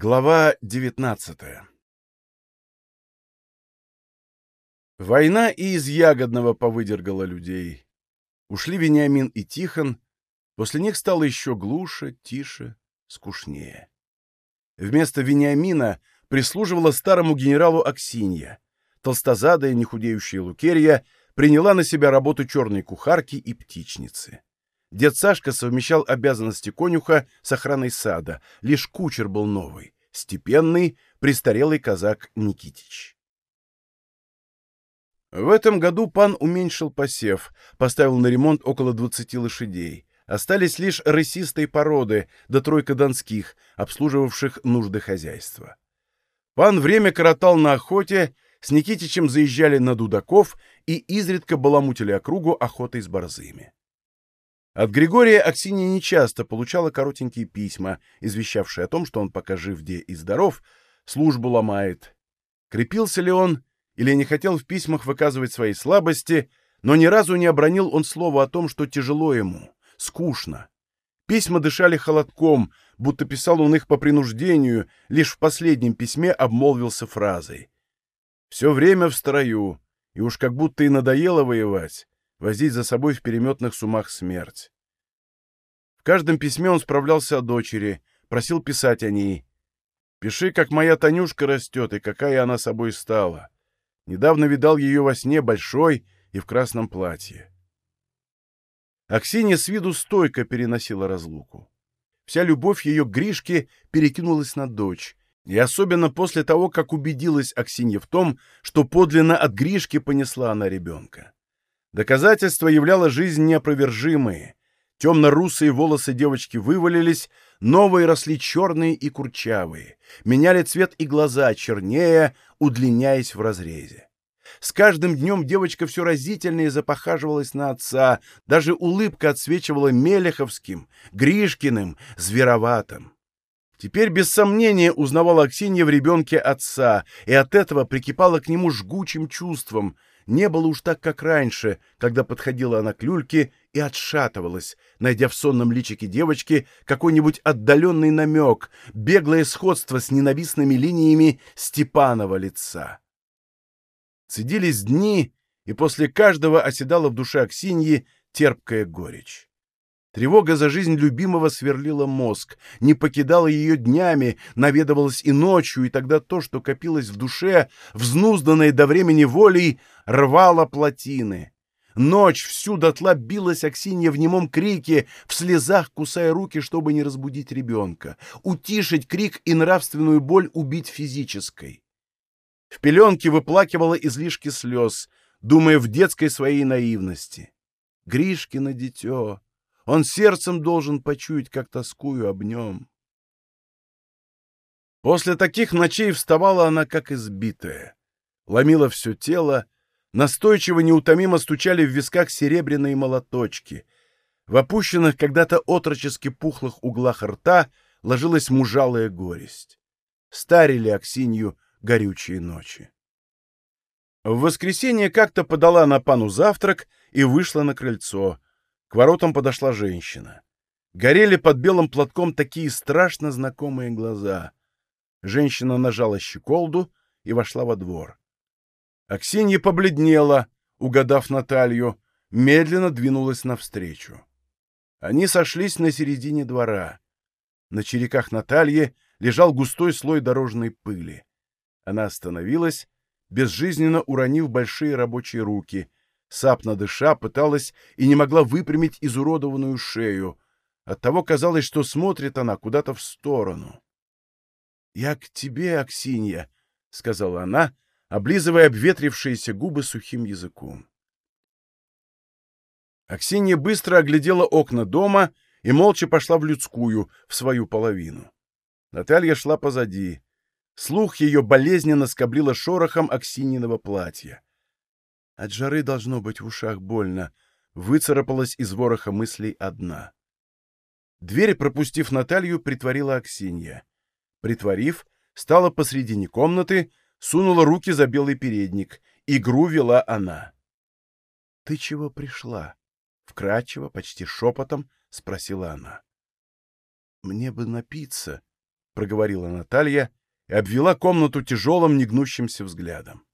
Глава 19 Война и из Ягодного повыдергала людей. Ушли Вениамин и Тихон, после них стало еще глуше, тише, скучнее. Вместо Вениамина прислуживала старому генералу Аксинья. Толстозадая, нехудеющая Лукерья приняла на себя работу черной кухарки и птичницы. Дед Сашка совмещал обязанности конюха с охраной сада, лишь кучер был новый, степенный, престарелый казак Никитич. В этом году пан уменьшил посев, поставил на ремонт около 20 лошадей. Остались лишь рысистой породы, да тройка донских, обслуживавших нужды хозяйства. Пан время коротал на охоте, с Никитичем заезжали на Дудаков и изредка баламутили округу охотой с борзыми. От Григория Аксинья нечасто получала коротенькие письма, извещавшие о том, что он пока жив где и здоров, службу ломает. Крепился ли он или не хотел в письмах выказывать свои слабости, но ни разу не обронил он слова о том, что тяжело ему, скучно. Письма дышали холодком, будто писал он их по принуждению, лишь в последнем письме обмолвился фразой. «Все время в строю, и уж как будто и надоело воевать, возить за собой в переметных сумах смерть. В каждом письме он справлялся о дочери, просил писать о ней. «Пиши, как моя Танюшка растет и какая она собой стала. Недавно видал ее во сне большой и в красном платье». Аксинья с виду стойко переносила разлуку. Вся любовь ее к Гришке перекинулась на дочь, и особенно после того, как убедилась Аксинья в том, что подлинно от Гришки понесла она ребенка. Доказательство являло жизнь неопровержимые. Темно-русые волосы девочки вывалились, новые росли черные и курчавые, меняли цвет и глаза, чернее, удлиняясь в разрезе. С каждым днем девочка все разительнее запохаживалась на отца, даже улыбка отсвечивала Мелеховским, Гришкиным, звероватым. Теперь без сомнения узнавала Аксинья в ребенке отца, и от этого прикипала к нему жгучим чувством, не было уж так, как раньше, когда подходила она к люльке и отшатывалась, найдя в сонном личике девочки какой-нибудь отдаленный намек, беглое сходство с ненавистными линиями Степанова лица. Цедились дни, и после каждого оседала в душе Аксиньи терпкая горечь. Тревога за жизнь любимого сверлила мозг, не покидала ее днями, наведывалась и ночью, и тогда то, что копилось в душе, взнузданное до времени волей, рвало плотины. Ночь всю дотла билась Аксинья в немом крике, в слезах кусая руки, чтобы не разбудить ребенка, утишить крик и нравственную боль убить физической. В пеленке выплакивала излишки слез, думая в детской своей наивности. Гришкино дитё! Он сердцем должен почуять, как тоскую об нем. После таких ночей вставала она, как избитая. Ломила все тело, настойчиво неутомимо стучали в висках серебряные молоточки. В опущенных когда-то отрочески пухлых углах рта ложилась мужалая горесть. Старили Аксинью горючие ночи. В воскресенье как-то подала на пану завтрак и вышла на крыльцо — к воротам подошла женщина. Горели под белым платком такие страшно знакомые глаза. Женщина нажала щеколду и вошла во двор. Аксинья побледнела, угадав Наталью, медленно двинулась навстречу. Они сошлись на середине двора. На череках Натальи лежал густой слой дорожной пыли. Она остановилась, безжизненно уронив большие рабочие руки, Сапно дыша, пыталась и не могла выпрямить изуродованную шею. Оттого казалось, что смотрит она куда-то в сторону. — Я к тебе, Аксинья, — сказала она, облизывая обветрившиеся губы сухим языком. Аксинья быстро оглядела окна дома и молча пошла в людскую, в свою половину. Наталья шла позади. Слух ее болезненно скоблила шорохом Аксиньиного платья. От жары должно быть в ушах больно. Выцарапалась из вороха мыслей одна. Дверь, пропустив Наталью, притворила Аксинья. Притворив, стала посредине комнаты, сунула руки за белый передник. Игру вела она. — Ты чего пришла? — вкрадчиво, почти шепотом спросила она. — Мне бы напиться, — проговорила Наталья и обвела комнату тяжелым негнущимся взглядом.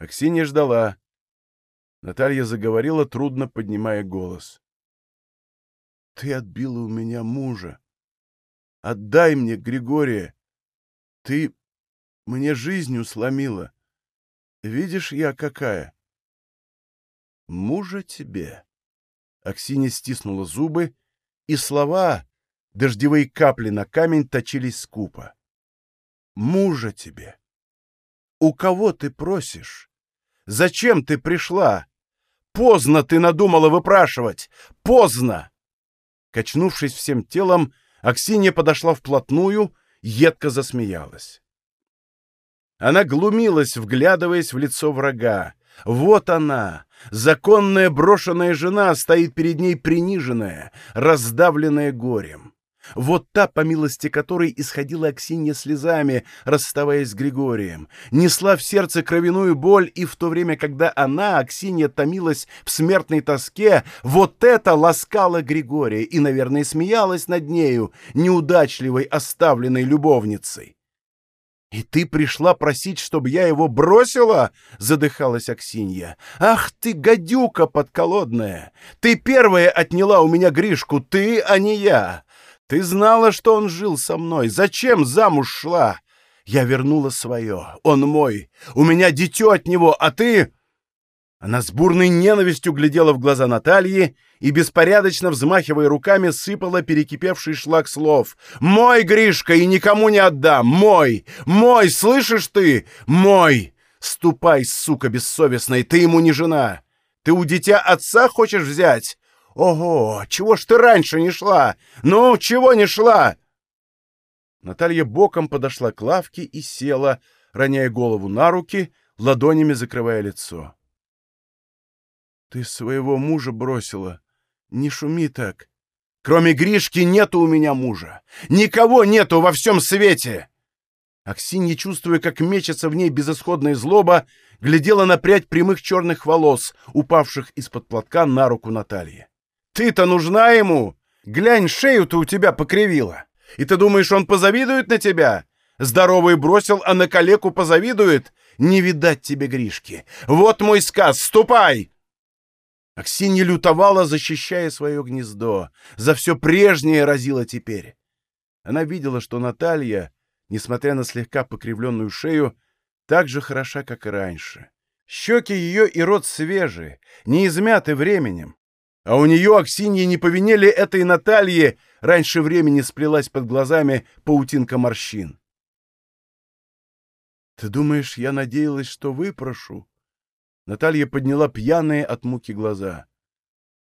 Аксинья ждала. Наталья заговорила, трудно поднимая голос. — Ты отбила у меня мужа. Отдай мне Григория. Ты мне жизнью сломила. Видишь, я какая? Мужа тебе. Аксинья стиснула зубы, и слова, дождевые капли на камень, точились скупо. Мужа тебе. У кого ты просишь? Зачем ты пришла? Поздно ты надумала выпрашивать! Поздно!» Качнувшись всем телом, Аксинья подошла вплотную, едко засмеялась. Она глумилась, вглядываясь в лицо врага. Вот она, законная брошенная жена, стоит перед ней приниженная, раздавленная горем. Вот та, по милости которой исходила Аксинья слезами, расставаясь с Григорием, несла в сердце кровяную боль, и в то время, когда она, Аксинья, томилась в смертной тоске, вот это ласкала Григория и, наверное, смеялась над нею, неудачливой оставленной любовницей. «И ты пришла просить, чтобы я его бросила?» — задыхалась Аксинья. «Ах ты, гадюка подколодная! Ты первая отняла у меня Гришку, ты, а не я! Ты знала, что он жил со мной. Зачем замуж шла? Я вернула свое. Он мой. У меня дитё от него, а ты...» Она с бурной ненавистью глядела в глаза Натальи и, беспорядочно взмахивая руками, сыпала перекипевший шлак слов. «Мой, Гришка, и никому не отдам! Мой! Мой! Слышишь ты? Мой! Ступай, сука бессовестная, ты ему не жена! Ты у дитя отца хочешь взять? Ого, чего ж ты раньше не шла? Ну, чего не шла? Наталья боком подошла к лавке и села, роняя голову на руки, ладонями закрывая лицо. Ты своего мужа бросила. Не шуми так. Кроме Гришки нету у меня мужа. Никого нету во всем свете. Аксинья, чувствуя, как мечется в ней безысходная злоба, глядела на прядь прямых черных волос, упавших из-под платка на руку Натальи. Ты-то нужна ему! Глянь, шею-то у тебя покривила. И ты думаешь, он позавидует на тебя? Здоровый бросил, а на калеку позавидует? Не видать тебе, Гришки. Вот мой сказ, ступай!» Аксинья лютовала, защищая свое гнездо. За все прежнее разила теперь. Она видела, что Наталья, несмотря на слегка покривленную шею, так же хороша, как и раньше. Щеки ее и рот свежие, не измяты временем. А у нее, Аксиньи, не по вине ли этой Наталье, раньше времени сплелась под глазами паутинка морщин. «Ты думаешь, я надеялась, что выпрошу?» Наталья подняла пьяные от муки глаза.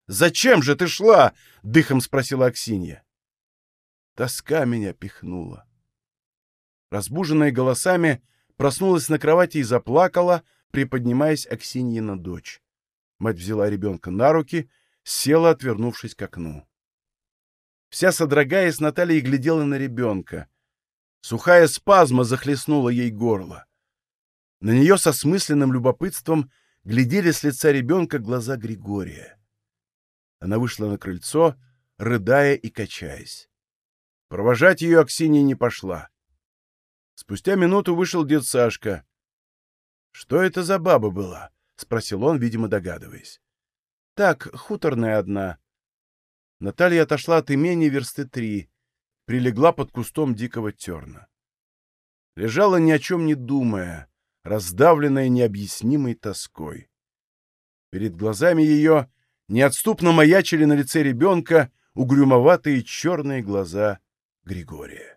«Зачем же ты шла?» — дыхом спросила Аксинья. Тоска меня пихнула. Разбуженная голосами, проснулась на кровати и заплакала, приподнимаясь Аксиньина дочь. Мать взяла ребенка на руки — села, отвернувшись к окну. Вся содрогаясь, Наталья глядела на ребенка. Сухая спазма захлестнула ей горло. На нее со смысленным любопытством глядели с лица ребенка глаза Григория. Она вышла на крыльцо, рыдая и качаясь. Провожать ее Аксинья не пошла. Спустя минуту вышел дед Сашка. — Что это за баба была? — спросил он, видимо, догадываясь. Так, хуторная одна. Наталья отошла от имени версты три, прилегла под кустом дикого терна. Лежала ни о чем не думая, раздавленная необъяснимой тоской. Перед глазами ее неотступно маячили на лице ребенка угрюмоватые черные глаза Григория.